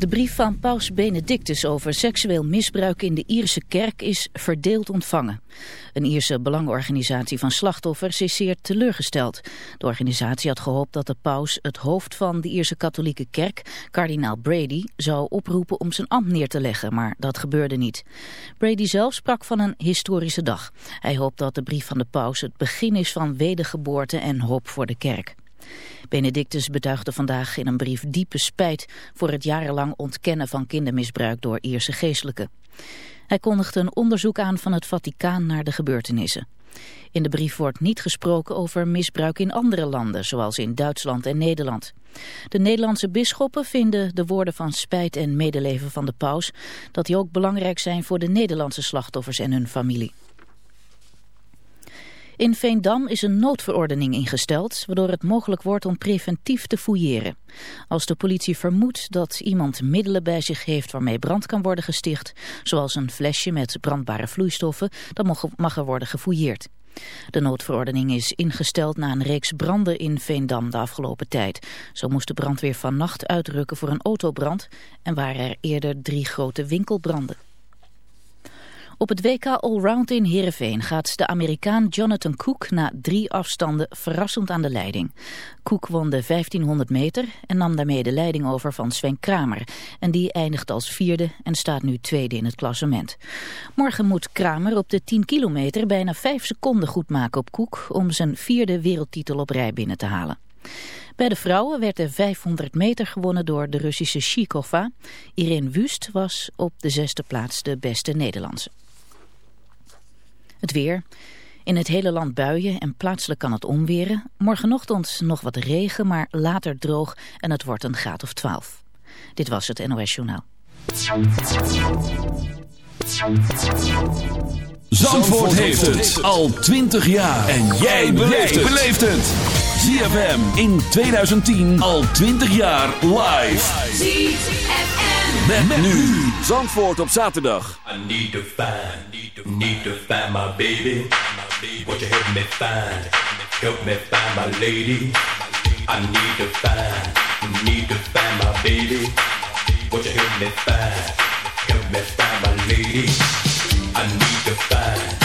De brief van paus Benedictus over seksueel misbruik in de Ierse kerk is verdeeld ontvangen. Een Ierse belangenorganisatie van slachtoffers is zeer teleurgesteld. De organisatie had gehoopt dat de paus het hoofd van de Ierse katholieke kerk, kardinaal Brady, zou oproepen om zijn ambt neer te leggen, maar dat gebeurde niet. Brady zelf sprak van een historische dag. Hij hoopt dat de brief van de paus het begin is van wedergeboorte en hoop voor de kerk. Benedictus betuigde vandaag in een brief diepe spijt voor het jarenlang ontkennen van kindermisbruik door Ierse geestelijken. Hij kondigde een onderzoek aan van het Vaticaan naar de gebeurtenissen. In de brief wordt niet gesproken over misbruik in andere landen, zoals in Duitsland en Nederland. De Nederlandse bisschoppen vinden de woorden van spijt en medeleven van de paus... dat die ook belangrijk zijn voor de Nederlandse slachtoffers en hun familie. In Veendam is een noodverordening ingesteld, waardoor het mogelijk wordt om preventief te fouilleren. Als de politie vermoedt dat iemand middelen bij zich heeft waarmee brand kan worden gesticht, zoals een flesje met brandbare vloeistoffen, dan mag er worden gefouilleerd. De noodverordening is ingesteld na een reeks branden in Veendam de afgelopen tijd. Zo moest de brandweer vannacht uitrukken voor een autobrand en waren er eerder drie grote winkelbranden. Op het WK Allround in Heerenveen gaat de Amerikaan Jonathan Cook na drie afstanden verrassend aan de leiding. Cook won de 1500 meter en nam daarmee de leiding over van Sven Kramer. En die eindigt als vierde en staat nu tweede in het klassement. Morgen moet Kramer op de 10 kilometer bijna 5 seconden goed maken op Cook om zijn vierde wereldtitel op rij binnen te halen. Bij de vrouwen werd de 500 meter gewonnen door de Russische Shikova. Irene Wust was op de zesde plaats de beste Nederlandse. Het weer. In het hele land buien en plaatselijk kan het omweren. Morgenochtend nog wat regen, maar later droog en het wordt een graad of 12. Dit was het NOS Journaal. Zandvoort heeft het al 20 jaar. En jij beleeft het. ZFM in 2010 al 20 jaar live. ZFM. Met, nu. Zandvoort op zaterdag. I need to find, need to, need to find my baby. Won't you help me find, help me find my lady? I need to find, need to find my baby. Won't you help me find, help me find my lady? I need to find,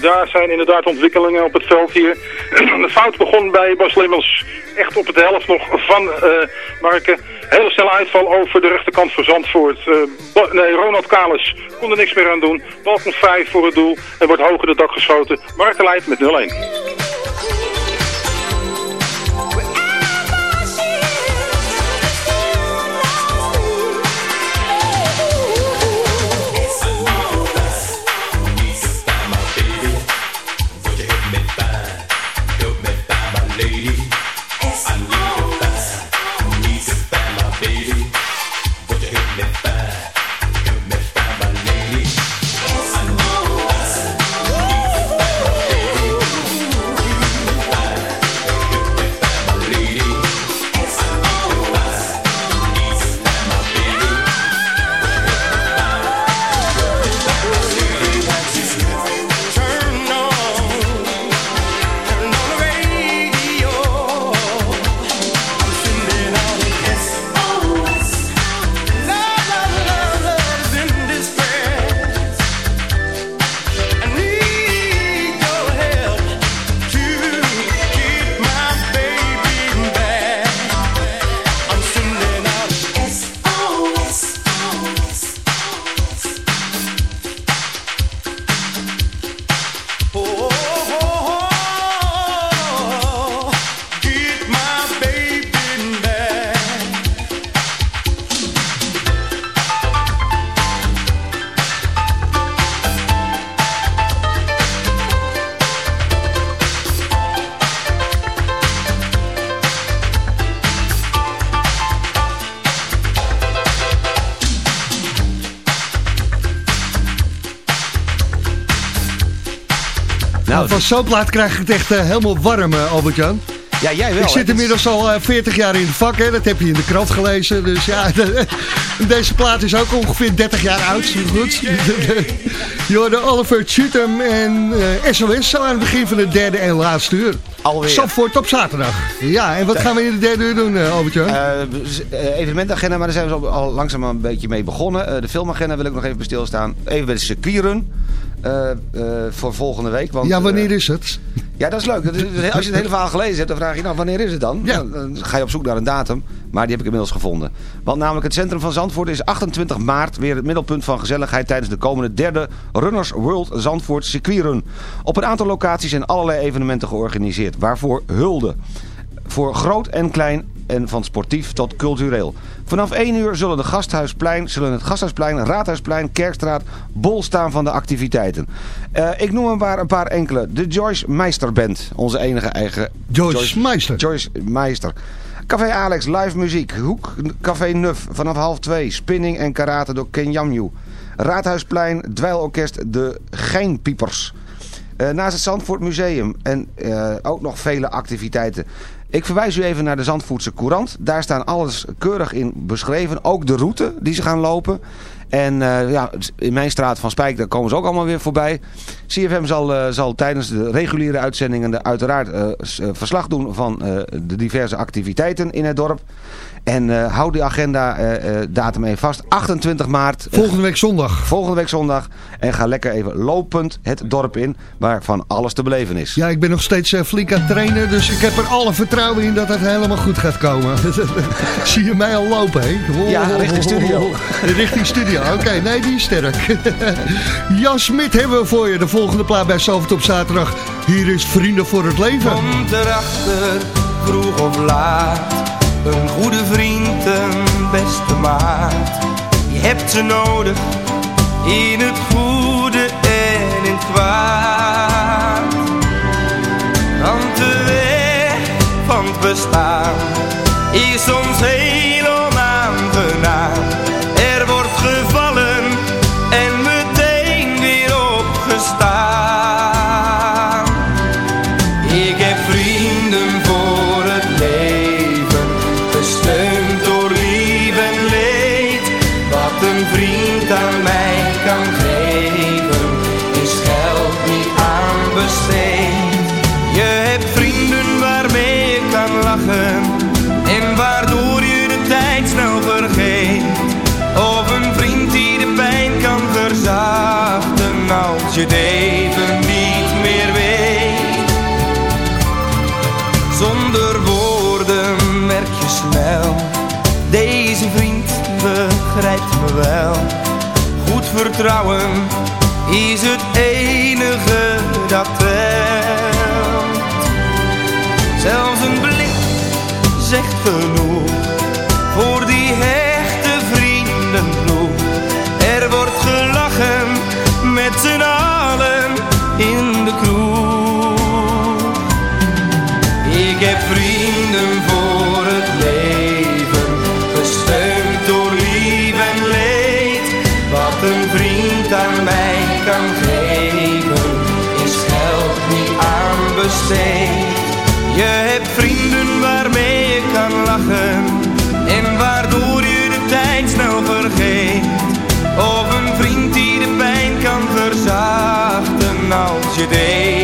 Daar zijn inderdaad ontwikkelingen op het veld hier. De fout begon bij Bas Lemmels echt op de helft nog van uh, Marken. Hele snelle uitval over de rechterkant van Zandvoort. Uh, nee, Ronald Kalis kon er niks meer aan doen. Bal komt 5 voor het doel en wordt hoger de dak geschoten. Marken leidt met 0-1. Zo'n plaat krijg ik het echt uh, helemaal warm, uh, Albert-Jan. Ja, jij wel. Ik zit inmiddels al uh, 40 jaar in het vak, hè. dat heb je in de krant gelezen. Dus ja, de, deze plaat is ook ongeveer 30 jaar oud. Goed. Je hoorde Oliver Cheatham en SOS zo aan het begin van de derde en laatste uur. Alweer. Zandvoort op zaterdag. Ja, en wat gaan we in de derde uur doen, Albert-Jan? evenementagenda, maar daar zijn we al langzaam een beetje mee begonnen. de filmagenda wil ik nog even bij stilstaan. Even bij de circuitrun. Uh, uh, voor volgende week. Want, ja, wanneer is het? Ja, dat is leuk. Als je het hele verhaal gelezen hebt, dan vraag je nou, wanneer is het dan? Ja. Dan ga je op zoek naar een datum. Maar die heb ik inmiddels gevonden. Want namelijk het centrum van Zandvoort is 28 maart weer het middelpunt van gezelligheid tijdens de komende derde Runners World Zandvoort circuitrun. Op een aantal locaties zijn allerlei evenementen georganiseerd. Waarvoor hulde. Voor groot en klein en van sportief tot cultureel. Vanaf 1 uur zullen, de Gasthuisplein, zullen het Gasthuisplein, Raadhuisplein, Kerkstraat bol staan van de activiteiten. Uh, ik noem er maar een paar enkele. De Joyce Meister Band, onze enige eigen... Joyce, Joyce Meister. Joyce Meister. Café Alex, live muziek. Hoek, Café Nuf, vanaf half 2. Spinning en karate door Ken Yamju. Raadhuisplein, dweilorkest De Geinpiepers. Uh, naast het Zandvoort Museum en uh, ook nog vele activiteiten. Ik verwijs u even naar de Zandvoortse Courant. Daar staan alles keurig in beschreven. Ook de route die ze gaan lopen. En uh, ja, in mijn straat van Spijk, daar komen ze ook allemaal weer voorbij. CFM zal, uh, zal tijdens de reguliere uitzendingen uiteraard uh, verslag doen van de diverse activiteiten in het dorp. En uh, hou die agenda uh, uh, datum even vast. 28 maart. Volgende week zondag. Volgende week zondag. En ga lekker even lopend het dorp in. Waar van alles te beleven is. Ja, ik ben nog steeds flink aan het trainen. Dus ik heb er alle vertrouwen in dat het helemaal goed gaat komen. Zie je mij al lopen, hè? Ja, richting studio. richting studio. Oké, okay, nee, die is sterk. Jan Smit hebben we voor je. De volgende plaat bij Salford op zaterdag. Hier is Vrienden voor het Leven. Komt erachter, vroeg of laat een goede vriend, een beste maat. Je hebt ze nodig in het goede en in het kwaad. Want de weg van het bestaan is soms heel begrijpt me wel. Goed vertrouwen is het enige dat telt. Zelfs een blik zegt genoeg voor die hechte nog: Er wordt gelachen met z'n Je hebt vrienden waarmee je kan lachen en waardoor je de tijd snel vergeet. Of een vriend die de pijn kan verzachten als je deed.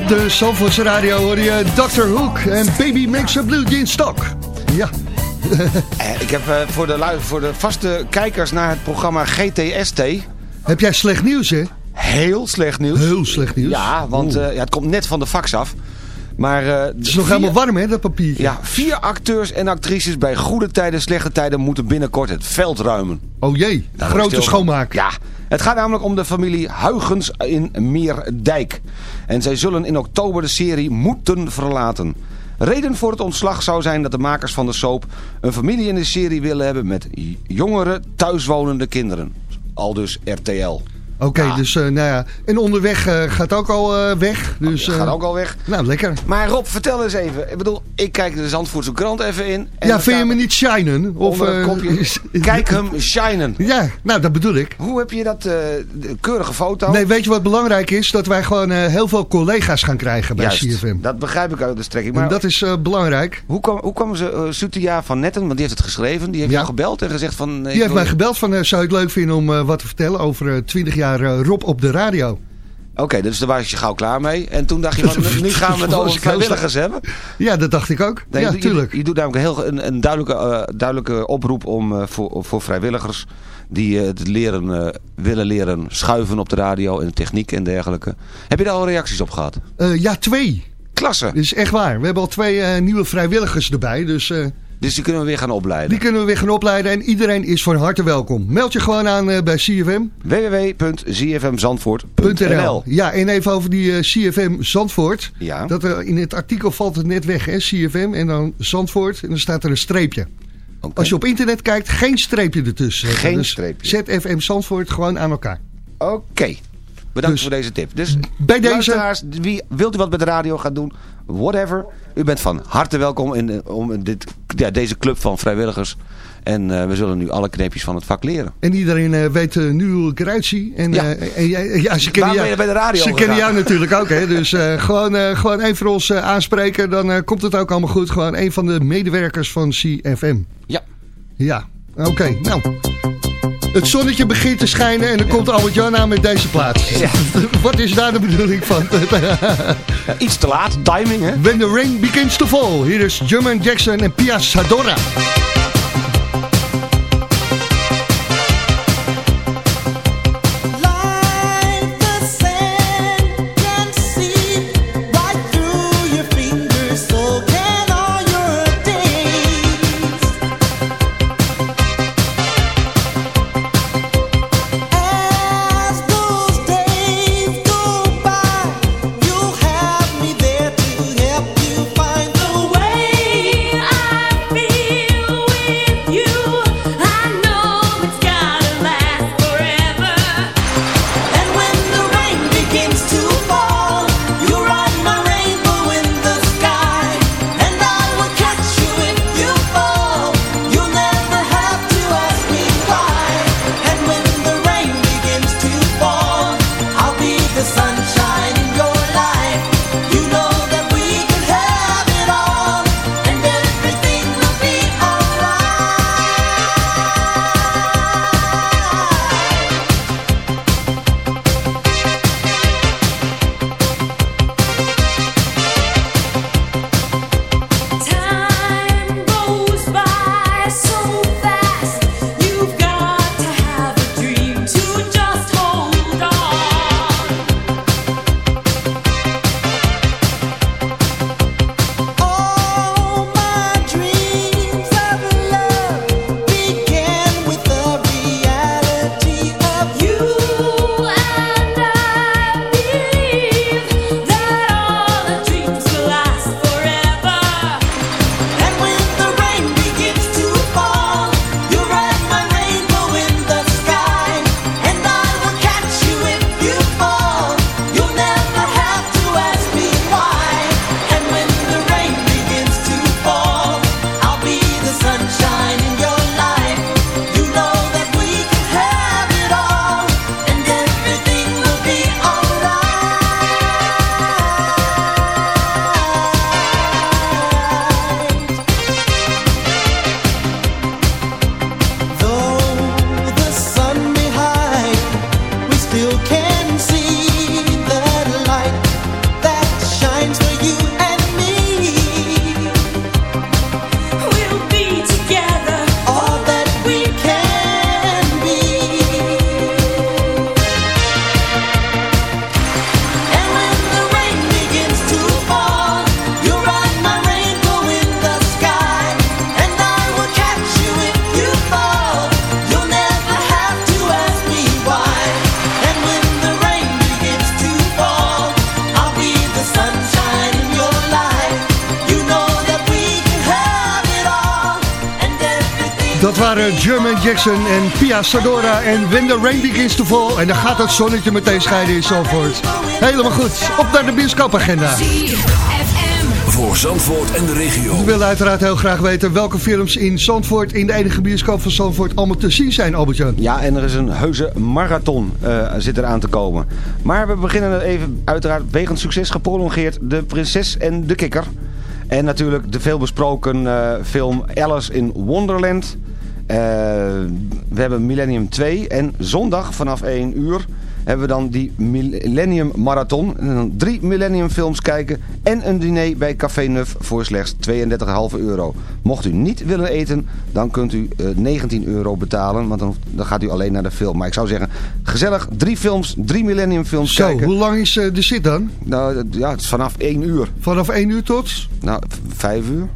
De Zalvoorts Radio hoor je Dr. Hook en Baby Makes a Blue Jean Stock. Ja. Eh, Ik heb eh, voor, de, voor de vaste kijkers naar het programma GTST Heb jij slecht nieuws, hè? heel slecht nieuws. Heel slecht nieuws. Ja, want eh, ja, het komt net van de fax af. Maar eh, Het is nog helemaal warm, hè, dat papiertje? Ja, vier acteurs en actrices bij goede tijden, slechte tijden moeten binnenkort het veld ruimen. Oh jee, Daar grote schoonmaak. Ja, het gaat namelijk om de familie Huygens in Meerdijk. En zij zullen in oktober de serie moeten verlaten. Reden voor het ontslag zou zijn dat de makers van de soap... een familie in de serie willen hebben met jongere thuiswonende kinderen. Aldus RTL. Oké, dus eh, nou ja. En onderweg eh, gaat ook al eh, weg. Dus, gaat ook al weg. Nou, lekker. Maar Rob, vertel eens even. Ik bedoel, ik kijk de Zandvoortse krant even in. En ja, vind je me niet shinen? Of, kijk hem shinen. Ja, nou, dat bedoel ik. Hoe heb je dat, keurige foto? Nee, weet je wat belangrijk is? Dat wij gewoon heel veel collega's gaan krijgen bij Juist, CFM. dat begrijp ik uit de strekking. Maar En dat is belangrijk. hoe, kwam, hoe kwamen ze, Sutia van Netten, want die heeft het geschreven, die heeft Ja. jou gebeld en gezegd van... Die heeft wil- mij gebeld van, zou je het leuk vinden om wat te vertellen over eh, 20 jaar eh, Rob op de radio? Oké, dus daar was je gauw klaar mee. En toen dacht je van, nu gaan we het over vrijwilligers hebben. Ja, dat dacht ik ook. Nee, ja, je, tuurlijk. Je, je doet namelijk een, heel, een, een duidelijke, eh, duidelijke oproep om, eh, voor, voor vrijwilligers die het leren, willen leren schuiven op de radio en de techniek en dergelijke. Heb je daar al reacties op gehad? Eh, ja, twee. Klasse. Dat is echt waar. We hebben al twee nieuwe vrijwilligers erbij. Dus Dus die kunnen we weer gaan opleiden. die kunnen we weer gaan opleiden. En iedereen is van harte welkom. Meld je gewoon aan eh, bij CFM. www.zfmzandvoort.nl Ja, en even over die eh, CFM Zandvoort. Ja. Dat, er in het artikel valt het net weg, hè? CFM en dan Zandvoort. En dan staat er een streepje. Als je op internet kijkt, geen streepje ertussen. Geen dus streepje. ZFM Zandvoort gewoon aan elkaar. Oké. Bedankt Dus- voor deze tip. Dus Bij deze- wie, wilt u wat met de radio gaan doen? Whatever. U bent van harte welkom in, de- om dit, ja, deze club van vrijwilligers. En eh, we zullen nu alle kneepjes van het vak leren. En iedereen eh, weet eh, nu hoe ik eruit zie. En, Ja. eh, en jij, ja, ze kennen, jou, bij de radio ze gegaan? kennen jou natuurlijk ook. Hè? Dus eh, gewoon, eh, gewoon even voor ons eh, aanspreken. Dan eh, komt het ook allemaal goed. Gewoon een van de medewerkers van CFM. Ja. Ja, oké. nou, het zonnetje begint te schijnen en dan komt Albert Jan aan met deze plaats. Ja. Wat is daar de bedoeling van? Ja, iets te laat. Timing, hè? When the rain begins to fall. Hier is German Jackson en Pia Sadora. Waren German Jackson en Pia Sadora en When the Rain Begins to Fall. En dan gaat het zonnetje meteen scheiden in Zandvoort. Helemaal goed. Op naar de bioscoopagenda. Voor Zandvoort en de regio. We willen uiteraard heel graag weten welke films in Zandvoort, in de enige bioscoop van Zandvoort, allemaal te zien zijn, Albert-Jan. Ja, en er is een heuse marathon uh, zit eraan te komen. Maar we beginnen even, uiteraard, wegens succes geprolongeerd, De Prinses en de Kikker. En natuurlijk de veelbesproken uh, film Alice in Wonderland. Uh, we hebben Millennium 2 en zondag vanaf 1 uur hebben we dan die Millennium Marathon. En dan drie Millennium films kijken en een diner bij Café Nuf voor slechts 32,5 euro. Mocht u niet willen eten, dan kunt u uh, 19 euro betalen, want dan, dan, gaat u alleen naar de film. Maar ik zou zeggen, gezellig, drie films, drie Millennium films Zo, kijken. hoe lang is uh, de zit dan? Nou, ja, het is vanaf 1 uur. Vanaf 1 uur tot? Nou, 5 uur.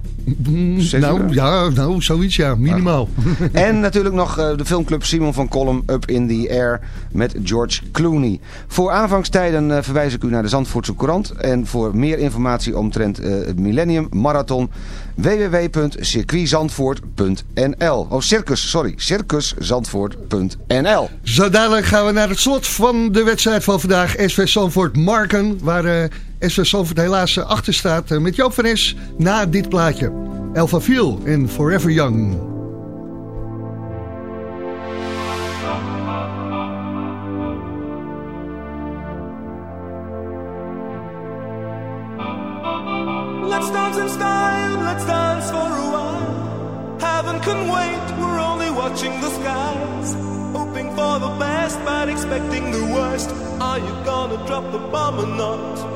Nou, ja, nou, zoiets ja, minimaal. en natuurlijk nog uh, de filmclub Simon van Kolm Up in the Air met George Clooney. Voor aanvangstijden uh, verwijs ik u naar de Zandvoortse Courant. En voor meer informatie omtrent uh, het Millennium Marathon www.circuitzandvoort.nl Oh, circus, sorry, circuszandvoort.nl Zo dadelijk gaan we naar het slot van de wedstrijd van vandaag. SV Zandvoort Marken, waar SV Zandvoort helaas achter staat met Joop van na dit plaatje. Elva Viel en Forever Young. Let's dance in style, let's dance for a while. Heaven can wait, we're only watching the skies. Hoping for the best, but expecting the worst. Are you gonna drop the bomb or not?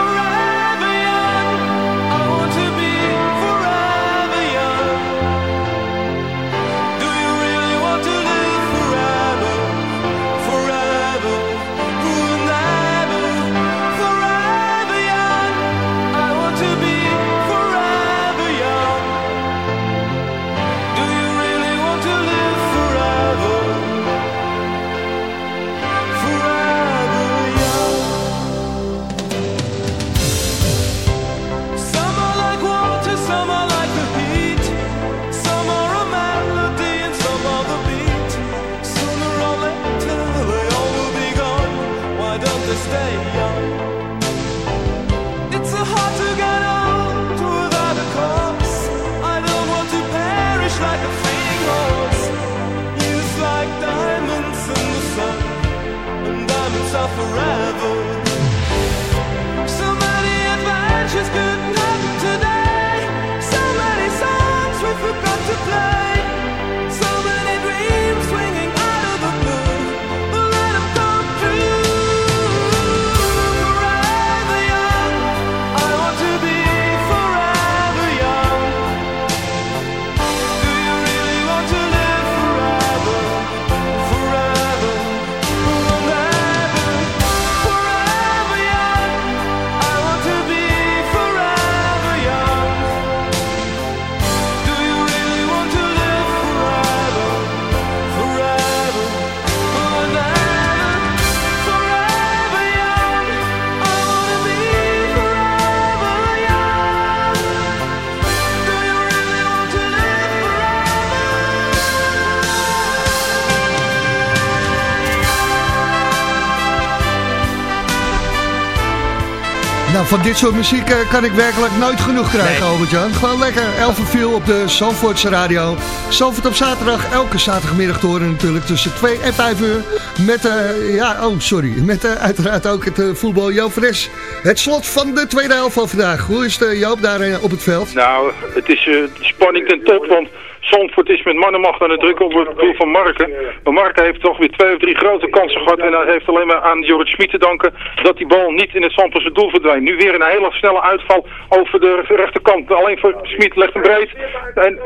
Van dit soort muziek eh, kan ik werkelijk nooit genoeg krijgen, Nee. Albert-Jan. Gewoon lekker, Elfenviel op de Zandvoortse radio. Zandvoort op zaterdag, elke zaterdagmiddag te horen natuurlijk tussen 2 en 5 uur. Met, eh, ja, oh sorry, met eh, uiteraard ook het voetbal Joop Fres. Het slot van de tweede helft van vandaag. Hoe is het, Joop, daar op het veld? Nou, het is spanning ten top, want Zandvoort is met mannenmacht aan het drukken op het doel van Marken. Maar Marken heeft toch weer twee of drie grote kansen gehad. En dat heeft alleen maar aan Jorrit Schmid te danken dat die bal niet in het Zandvoortse doel verdwijnt. Nu weer een hele snelle uitval over de rechterkant. Alleen voor Schmid legt hem breed. En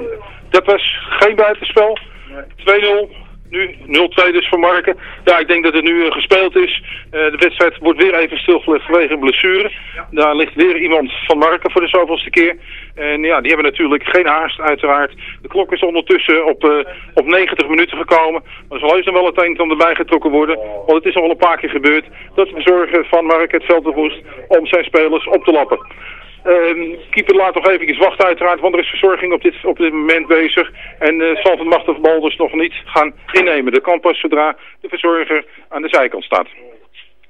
dat was geen buitenspel. 2-0 Nu 0-2 dus voor Marken. Ja, ik denk dat het nu eh, gespeeld is. Eh, de wedstrijd wordt weer even stilgelegd vanwege een blessure. Daar ligt weer iemand van Marken voor de zoveelste keer. En ja, die hebben natuurlijk geen haast uiteraard. De klok is ondertussen op, eh, op 90 minuten gekomen. Er zal heus wel het een en ander bij getrokken worden. Want het is al een paar keer gebeurd dat de verzorger van Marken het veld op moest om zijn spelers op te lappen. Ehm keeper laat nog even wachten uiteraard, want er is verzorging op dit, op dit moment bezig. En uh, Salford mag de bal dus nog niet gaan innemen. Dat kan pas zodra de verzorger aan de zijkant staat.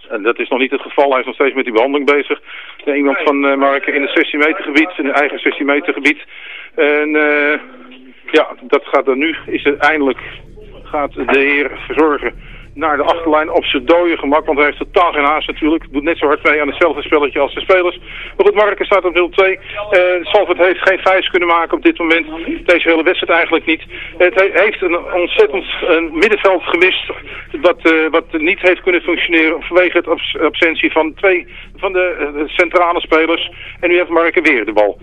En dat is nog niet het geval. Hij is nog steeds met die behandeling bezig. Er iemand van uh, in het 16 meter gebied, in het eigen 16 meter gebied. En uh, ja, dat gaat er nu, is het eindelijk, gaat de heer verzorgen naar de achterlijn op zijn dode gemak. Want hij heeft totaal geen haast natuurlijk. Doet net zo hard mee aan hetzelfde spelletje als de spelers. Maar goed, Marken staat op 0-2. Uh, Salford heeft geen vijs kunnen maken op dit moment. Deze hele wedstrijd eigenlijk niet. Het he heeft een ontzettend een middenveld gemist. Wat, uh, wat niet heeft kunnen functioneren vanwege het abs absentie van twee van de, de, centrale spelers. En nu heeft Marken weer de bal.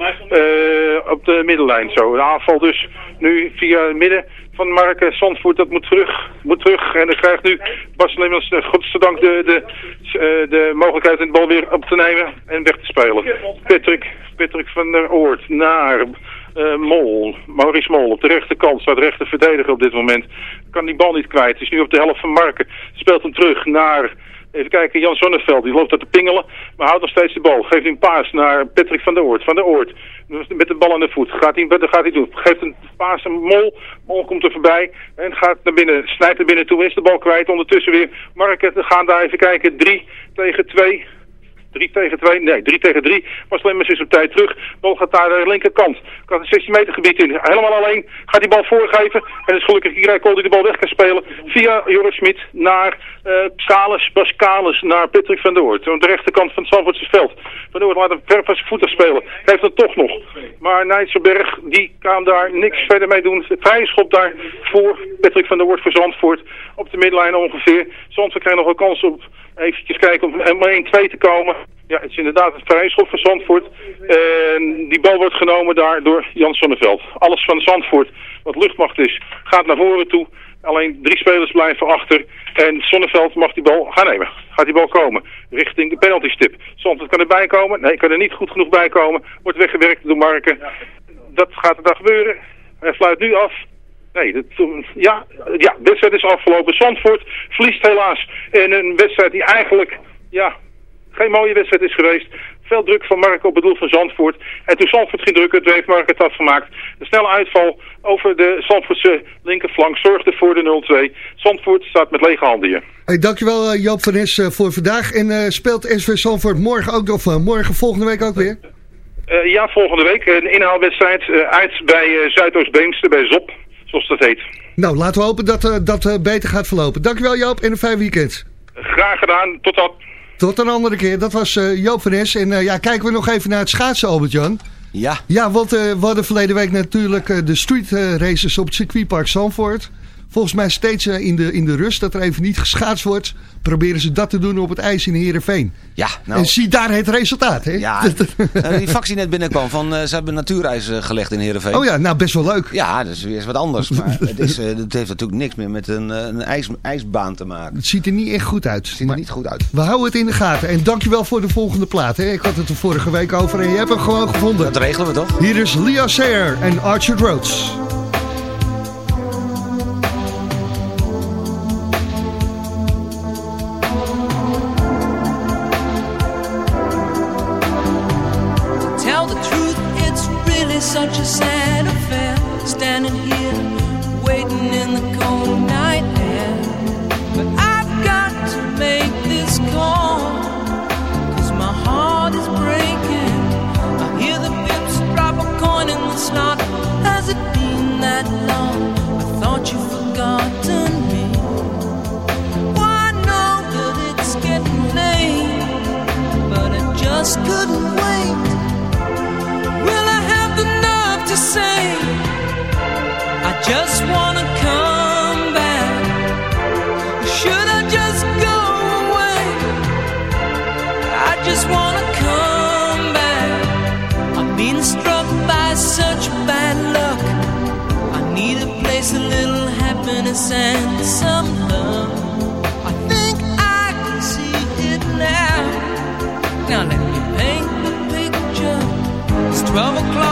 Op de middenlijn zo. De aanval dus nu via het midden van Mark Zandvoort, dat moet terug. Moet terug. En dan krijgt nu Bas Lemmels, uh, godzijdank, de, de, uh, de mogelijkheid om de bal weer op te nemen en weg te spelen. Patrick, Patrick van der Oort naar uh, Mol. Maurice Mol op de rechterkant staat rechter verdediger op dit moment. Kan die bal niet kwijt. Is nu op de helft van Marken. Speelt hem terug naar... Even kijken, Jan Zonneveld, die loopt dat te pingelen, maar houdt nog steeds de bal. Geeft een paas naar Patrick van der Oort. Van der Oort, met de bal aan de voet. Gaat hij, dat gaat hij doen. Geeft een paas aan Mol. Mol komt er voorbij en gaat naar binnen. Snijdt er binnen toe, is de bal kwijt. Ondertussen weer Marken, gaan daar even kijken. 3 tegen 2. 3 tegen 2, nee, 3 tegen 3. Maar Slemmers is op tijd terug. Bal gaat naar de linkerkant. Kan het 16 meter gebied in. Helemaal alleen. Gaat die bal voorgeven. En het is gelukkig Kool die de bal weg kan spelen. Via Joris Smit naar uh, Bas Kalis, naar Patrick van der Oort. Aan de rechterkant van het Zandvoortse veld. Van der Oort laat hem ver van zijn voeten spelen. Heeft het toch nog. Maar Nijtsenberg, die kan daar niks verder mee doen. Vrije schop daar voor Patrick van der Oort voor Zandvoort. Op de middenlijn ongeveer. Zandvoort krijgt nog een kans op eventjes kijken om er 1-2 te komen. Ja, het is inderdaad het vrije schop van Zandvoort. En die bal wordt genomen daar door Jan Sonneveld. Alles van Zandvoort, wat luchtmacht is, gaat naar voren toe. Alleen drie spelers blijven achter. En Sonneveld mag die bal gaan nemen. Gaat die bal komen. Richting de penalty stip. Zandvoort kan erbij komen. Nee, kan er niet goed genoeg bij komen. Wordt weggewerkt door Marken. Dat gaat er dan gebeuren. Hij sluit nu af. Nee, dat, ja, ja, de wedstrijd is afgelopen. Zandvoort verliest helaas in een wedstrijd die eigenlijk, ja, geen mooie wedstrijd is geweest. Veel druk van Mark op het doel van Zandvoort. En toen Zandvoort ging drukken, toen heeft Mark het afgemaakt. De snelle uitval over de Zandvoortse linkerflank zorgde voor de 0-2. Zandvoort staat met lege handen hier. Hey, dankjewel uh, Joop van Nes uh, voor vandaag. En uh, speelt SV Zandvoort morgen ook, of morgen volgende week ook weer? ja, volgende week. Een inhaalwedstrijd uit bij Zuidoost-Beemster, bij Zop zoals dat heet. Nou, laten we hopen dat uh, dat uh, beter gaat verlopen. Dankjewel Joop en een fijn weekend. Graag gedaan, tot dan. Tot een andere keer. Dat was uh, Joop van Es. En ja, kijken we nog even naar het schaatsen, Albert-Jan. Ja. Ja, want we hadden verleden week natuurlijk de street races op het circuitpark Zandvoort. Volgens mij steeds in de, in de rust dat er even niet geschaatst wordt. Proberen ze dat te doen op het ijs in Heerenveen. Ja, nou, en zie daar het resultaat. Hè? Ja, die factie net binnenkwam van uh, ze hebben natuurijs gelegd in Heerenveen. Oh ja, nou best wel leuk. Ja, dat is weer wat anders. Maar het, is, het heeft natuurlijk niks meer met een, een ijs, ijsbaan te maken. Het ziet er niet echt goed uit. Het ziet er niet goed uit. We houden het in de gaten. En dankjewel voor de volgende plaat. Hè? Ik had het er vorige week over en je hebt hem gewoon gevonden. Dat regelen we toch? Hier is Leo Sayer en Archer Rhodes. and some love. I think I can see it now. Now let me paint the picture. It's 12 o'clock.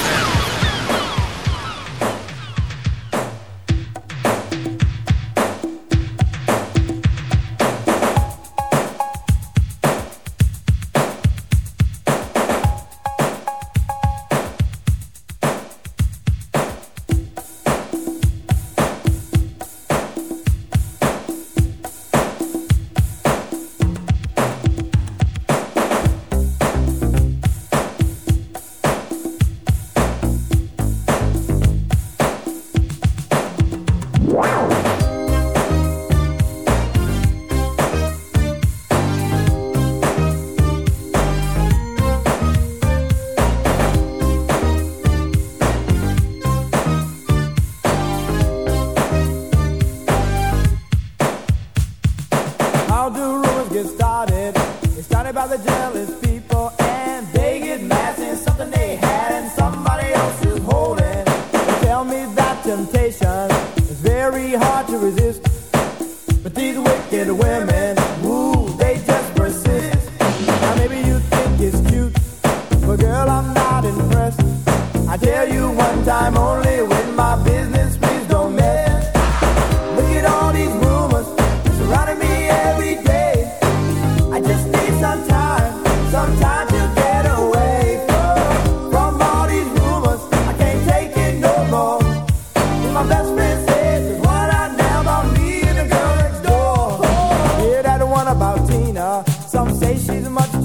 Some say she's much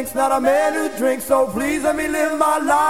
thinks, not a man who drinks. So please let me live my life.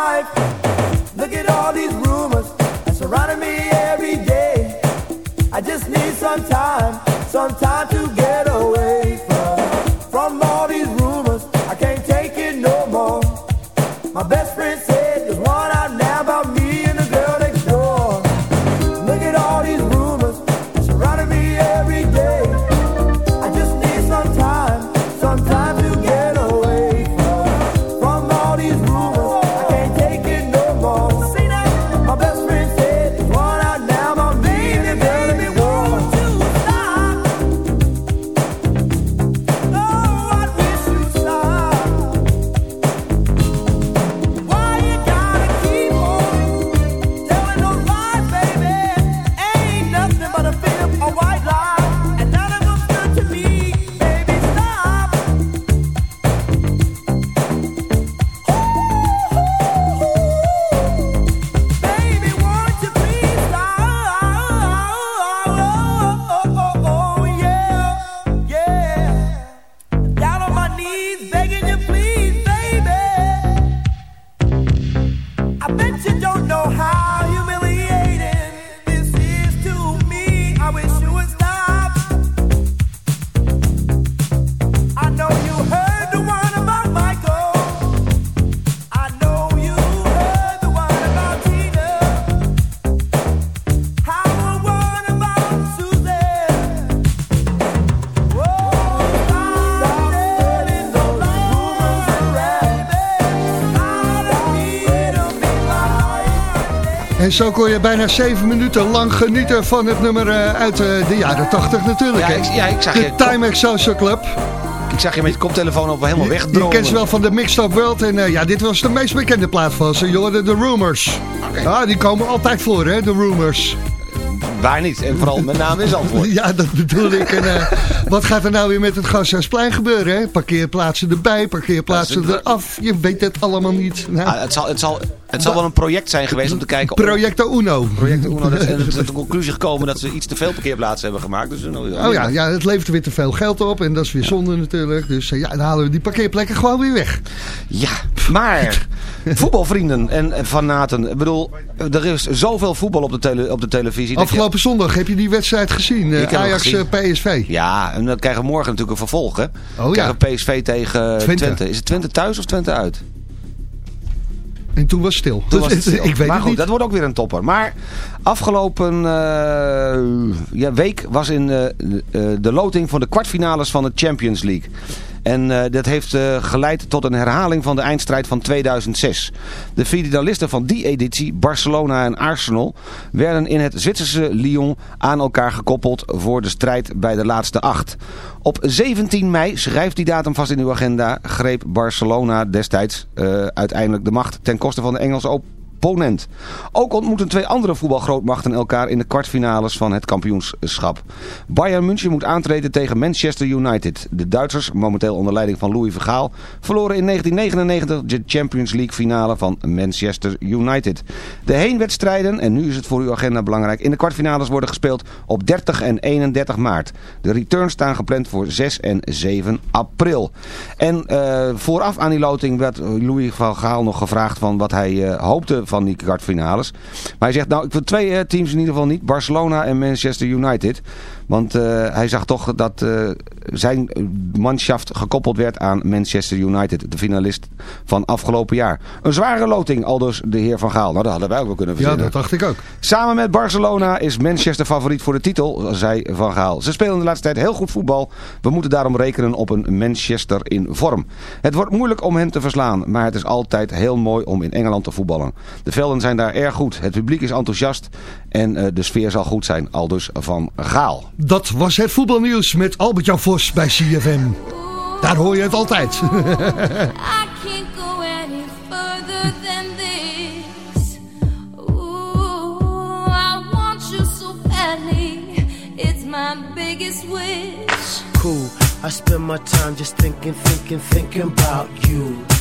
Zo kon je bijna zeven minuten lang genieten van het nummer eh, uit eh, de jaren 80 natuurlijk. Ja, ik, ja, ik zag de Timex Time Social Club. Ik zag je met je koptelefoon op helemaal wegdromen. Je, kent ze wel van de Mixed Up World. En eh, ja, dit was de meest bekende plaat van ze. Jorden de Rumors. Okay. Ja, die komen altijd voor, hè, de Rumors. Waar niet? En vooral mijn naam is antwoord. ja, dat bedoel ik. En, wat gaat er nou weer met het Gashuisplein gebeuren? Hè? Parkeerplaatsen erbij, parkeerplaatsen eraf. Je weet het allemaal niet. Nou. Ah, het, zal, het zal het zal wel een project zijn geweest om te kijken... of- Projecto Uno. Project Uno. Dat is tot de conclusie gekomen dat ze iets te veel parkeerplaatsen hebben gemaakt. Dus, Oh ja, ja, het levert weer te veel geld op en dat is weer zonde natuurlijk. Dus eh, ja, dan halen we die parkeerplekken gewoon weer weg. Ja, maar voetbalvrienden en en fanaten. Ik bedoel, er is zoveel voetbal op de, tele, op de televisie. je- Afgelopen zondag heb je die wedstrijd gezien. eh, Ik hem Ajax gezien. eh, PSV. Ja, en dan krijgen we morgen natuurlijk een vervolg. Hè? Oh ja. Krijgen PSV tegen Twente. Twente. Is het Twente thuis of Twente uit? En toen was het stil. Toen was het stil. Ik weet maar goed, niet. dat wordt ook weer een topper. Maar afgelopen eh, ja, week was in eh, eh, de loting van de kwartfinales van de Champions League. En eh, dat heeft eh, geleid tot een herhaling van de eindstrijd van 2006. De finalisten van die editie, Barcelona en Arsenal, werden in het Zwitserse Lyon aan elkaar gekoppeld voor de strijd bij de laatste acht. Op 17 mei, schrijft die datum vast in uw agenda, greep Barcelona destijds eh, uiteindelijk de macht ten koste van de Engelse opponent. Ook ontmoeten twee andere voetbalgrootmachten elkaar in de kwartfinales van het kampioenschap. Bayern München moet aantreden tegen Manchester United. De Duitsers, momenteel onder leiding van Louis Vergaal, verloren in 1999 de Champions League finale van Manchester United. De heenwedstrijden, en nu is het voor uw agenda belangrijk, in de kwartfinales worden gespeeld op 30 en 31 maart. De returns staan gepland voor 6 en 7 april. En eh, vooraf aan die loting werd Louis van Gaal nog gevraagd van wat hij eh, hoopte van die kwartfinales. Maar hij zegt, nou ik wil twee eh, teams in ieder geval niet, Barcelona en Manchester United. Want eh, hij zag toch dat eh, zijn manschaft gekoppeld werd aan Manchester United, de finalist van afgelopen jaar. Een zware loting, aldus de heer Van Gaal. Nou, dat hadden wij ook wel kunnen Ja, verzinnen. dat dacht ik ook. Samen met Barcelona is Manchester favoriet voor de titel, zei Van Gaal. Ze spelen de laatste tijd heel goed voetbal. We moeten daarom rekenen op een Manchester in vorm. Het wordt moeilijk om hen te verslaan, maar het is altijd heel mooi om in Engeland te voetballen. De velden zijn daar erg goed. Het publiek is enthousiast en eh, de sfeer zal goed zijn, aldus Van Gaal. Dat was het voetbalnieuws met Albert-Jan Vos bij CFM. Daar hoor je het altijd. Cool. I spend my time just thinking, thinking, thinking about you.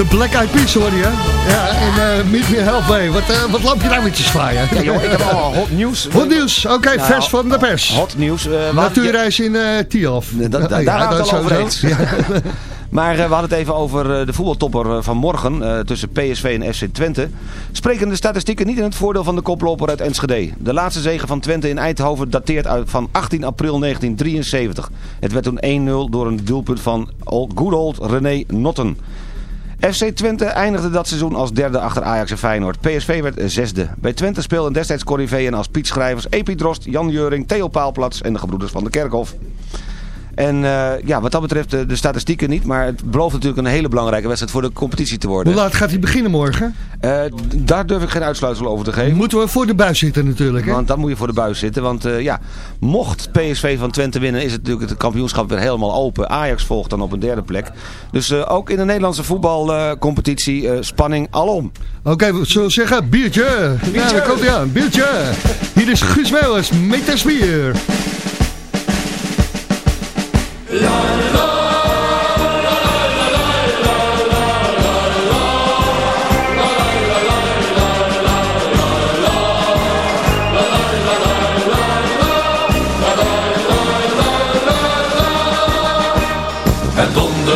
De Black Eyed Peas hoor je. Ja, en uh, Meet Me Halfway. Wat, uh, wat loop je nou met je zwaaien? Ja, joh, ik heb hot nieuws. Hot nieuws, oké, okay, Nou, vers van de pers. Hot nieuws. Uh, Natuurreis in uh, Tialf. Da, da, Ja, daar we dat het al over eens. Maar we hadden het even over de voetbaltopper van morgen tussen PSV en FC Twente. Spreken de statistieken niet in het voordeel van de koploper uit Enschede. De laatste zege van Twente in Eindhoven dateert uit van 18 april 1973. Het werd toen 1-0 door een doelpunt van good old René Notten. FC Twente eindigde dat seizoen als derde achter Ajax en Feyenoord. PSV werd zesde. Bij Twente speelden destijds Corriveeën als Piet Schrijvers, Epi Drost, Jan Juring, Theo Paalplats en de gebroeders van de Kerkhof. En uh, ja, wat dat betreft de, de, statistieken niet. Maar het belooft natuurlijk een hele belangrijke wedstrijd voor de competitie te worden. Hoe laat gaat hij beginnen morgen? Uh, daar durf ik geen uitsluitsel over te geven. Moeten we voor de buis zitten natuurlijk. Hè? Want dan moet je voor de buis zitten. Want uh, ja, mocht PSV van Twente winnen is het natuurlijk het kampioenschap weer helemaal open. Ajax volgt dan op een derde plek. Dus ook in de Nederlandse voetbalcompetitie spanning alom. Oké, okay, we zullen zeggen biertje. biertje. Ja, komt hij aan. Biertje. Hier is Guus Meeuwers met het bier. Dondert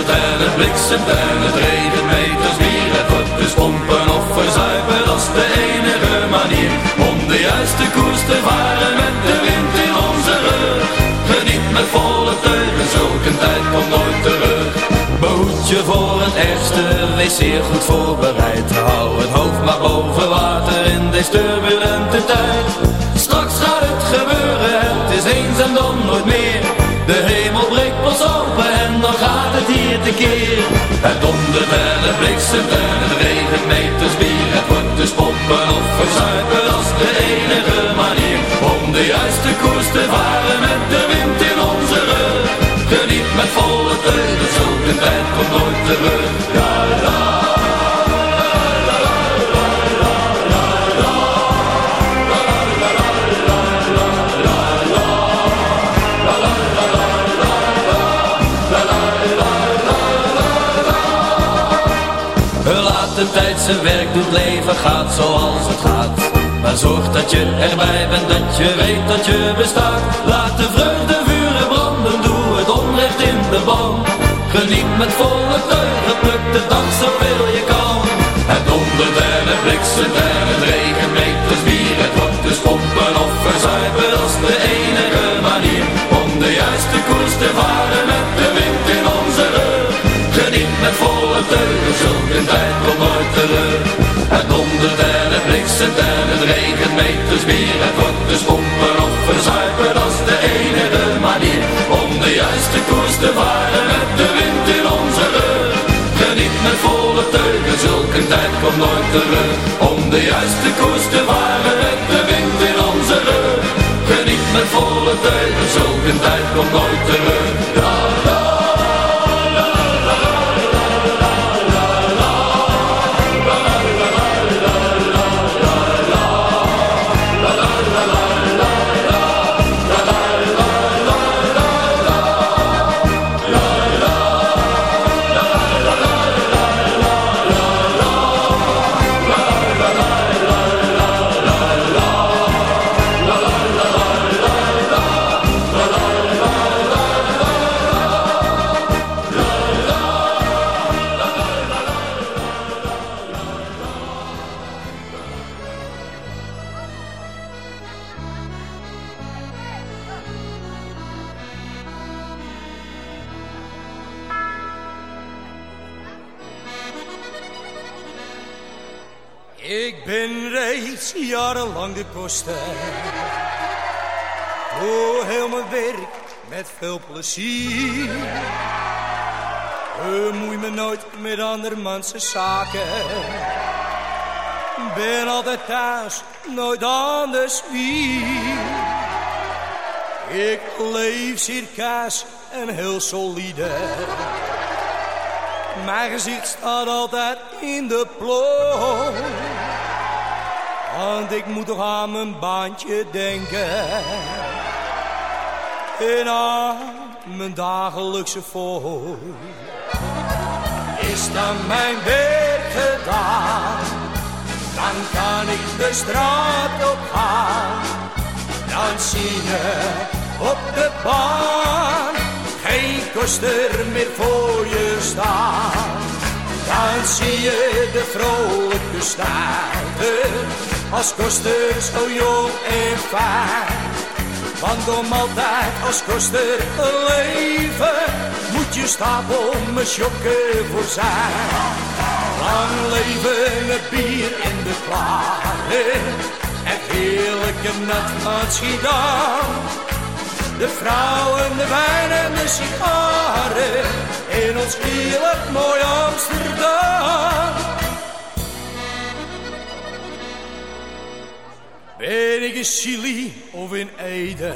en het bliksemt en het regent meters bier. Het wordt dus pompen of verzuipen, is de enige manier. Om de juiste koers te varen met de wind in onze rug. Geniet met volle tijd komt nooit terug. Behoed je voor het ergste, wees zeer goed voorbereid. Hou het hoofd maar boven water in deze turbulente tijd. Straks gaat het gebeuren, het is eens en dan nooit meer. De hemel breekt pas open en dan gaat het hier tekeer. Het dondert en het bliksemt en het regent meters bier. Het wordt dus pompen of verzuipen, de enige manier. Om de juiste koers te varen met de wind in onze rug. Geniet met volle teugen, zulke tijd komt nooit terug. Ja, ja. de tijd zijn werk doet, leven gaat zoals het gaat. Maar zorg dat je erbij bent, dat je weet dat je bestaat. Laat de vreugde Geniet met volle teugen, pluk de dag zoveel je kan. Het dondert en het bliksemt en het regent meters bier. Het wordt dus pompen of verzuipen, dat de enige manier. Om de juiste koers te varen met de wind in onze rug. Geniet met volle teugen, zulke tijd komt nooit terug. Het dondert en het bliksemt en het regent meters bier. Het wordt dus pompen komt nooit terug. Om de juiste koers te varen met de wind in onze rug. Geniet met volle teugen, zulke tijd komt nooit terug. Ja, plezier. Bemoei me nooit met andermans zaken. Ben altijd thuis, nooit anders wie. Ik leef circa's en heel solide. Mijn gezicht staat altijd in de plooi. Want ik moet toch aan mijn baantje denken. En aan mijn dagelijkse fooi. Is dan mijn werk gedaan, dan kan ik de straat op gaan. Dan zie je op de baan geen koster meer voor je staan. Dan zie je de vrolijke staarten als koster zo jong en fijn. Want om altijd als koster te leven moet je stapel me sjokken voor zijn. Lang leven het bier in de klaren, het heerlijke nat. De vrouwen, de wijn en de sigaren in ons heerlijk mooi Amsterdam. Ben ik in Chili of in Ede?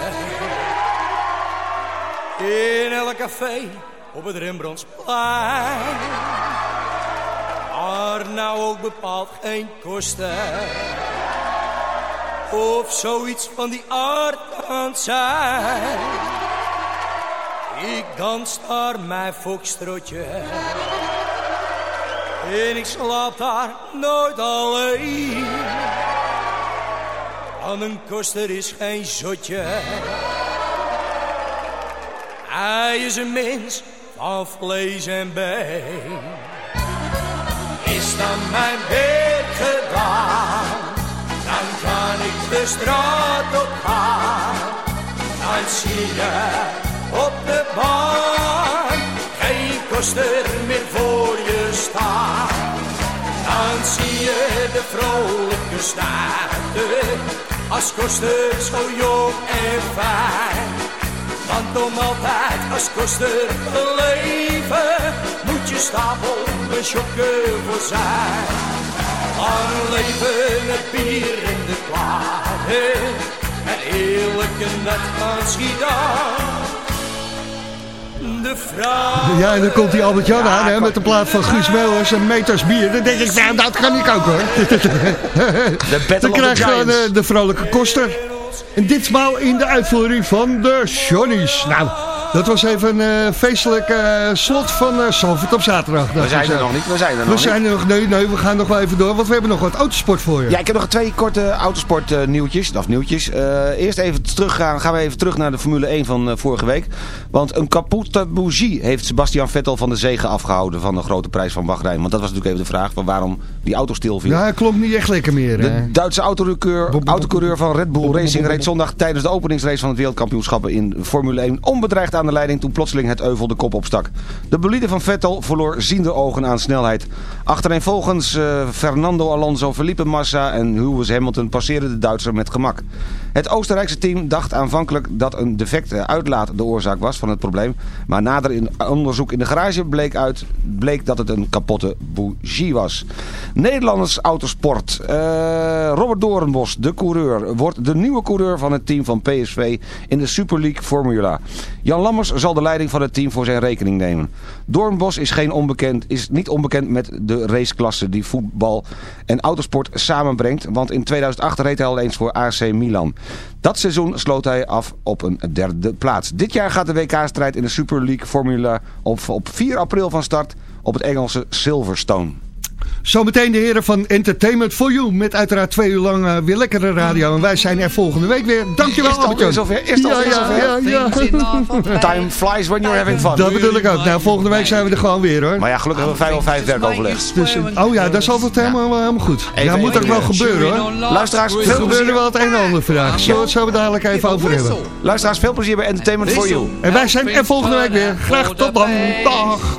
In elk café op het Rembrandtsplein. Maar nou ook bepaald geen kosten. Of zoiets van die aard kan zijn. Ik dans daar mijn fokstrotje. En ik slaap daar nooit alleen. Aan een koster is geen zotje. Hij is een mens van vlees en been. Is dan mijn werk gedaan, dan kan ik de straat op gaan. Dan zie je op de baan geen koster meer voor je staan. Dan zie je de vrolijke staarten als koster zo jong en fijn. Want om altijd als koster te leven, moet je stapel een sjokken voor zijn. Lang leven het bier in de klaren, en heerlijke nat van Schiedam. De vrouw. Ja, en dan komt die Albert Jan aan hè, met de plaat van Guus Meeuwers en Meters bier. Dan denk ik, nou, dat kan ik ook hoor. dan krijg je eh, de vrolijke koster. En ditmaal in de uitvoering van de Johnny's. Nou, dat was even een uh, feestelijk uh, slot van uh, op zaterdag. We zijn er nog niet, we zijn er nog we niet. zijn er nog, nee, nee, we gaan nog wel even door, want we hebben nog wat autosport voor je. Ja, ik heb nog twee korte autosport nieuwtjes, of nieuwtjes. eerst even teruggaan, gaan we even terug naar de Formule 1 van vorige week. Want een kapotte bougie heeft Sebastian Vettel van de zegen afgehouden van de grote prijs van Bahrein. Want dat was natuurlijk even de vraag van waarom die auto stilviel. Ja, hij klonk niet echt lekker meer. De hè? Duitse autocoureur van Red Bull Racing reed zondag tijdens de openingsrace van het wereldkampioenschappen in Formule 1 onbedreigd aan de leiding toen plotseling het euvel de kop opstak. De bolide van Vettel verloor ziende ogen aan snelheid. Achtereenvolgens uh, Fernando Alonso, Felipe Massa en Lewis Hamilton passeerden de Duitser met gemak. Het Oostenrijkse team dacht aanvankelijk dat een defecte uitlaat de oorzaak was van het probleem. Maar nader in onderzoek in de garage bleek, uit, bleek dat het een kapotte bougie was. Nederlanders autosport. Uh, Robert Doornbos, de coureur, wordt de nieuwe coureur van het team van PSV in de Super League Formula. Jan Lammers zal de leiding van het team voor zijn rekening nemen. Doornbos is, geen onbekend, is niet onbekend met de raceklasse die voetbal en autosport samenbrengt. Want in 2008 reed hij al eens voor AC Milan. Dat seizoen sloot hij af op een derde plaats. Dit jaar gaat de WK-strijd in de Super League Formula op, op 4 april van start op het Engelse Silverstone. Zometeen de heren van Entertainment for You. Met uiteraard twee uur lang uh, weer lekkere radio. En wij zijn er volgende week weer. Dankjewel Albert Jan. Zover? Is het ja, ja, ja, ja, Time flies when you're having fun. Dat bedoel ik ook. Nou, volgende week zijn we er gewoon weer hoor. Maar ja, gelukkig hebben we vijf of vijf werkoverleg. Dus, oh ja, dat is altijd helemaal, helemaal goed. Ja, moet ook wel gebeuren hoor. Luisteraars, er gebeurde wel het een en ander vandaag. Zullen we het zo dadelijk even over hebben. Luisteraars, veel plezier bij Entertainment for You. En wij zijn er volgende week weer. Graag tot dan. Dag.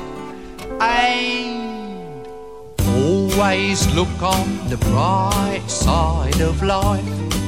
Always look on the bright side of life.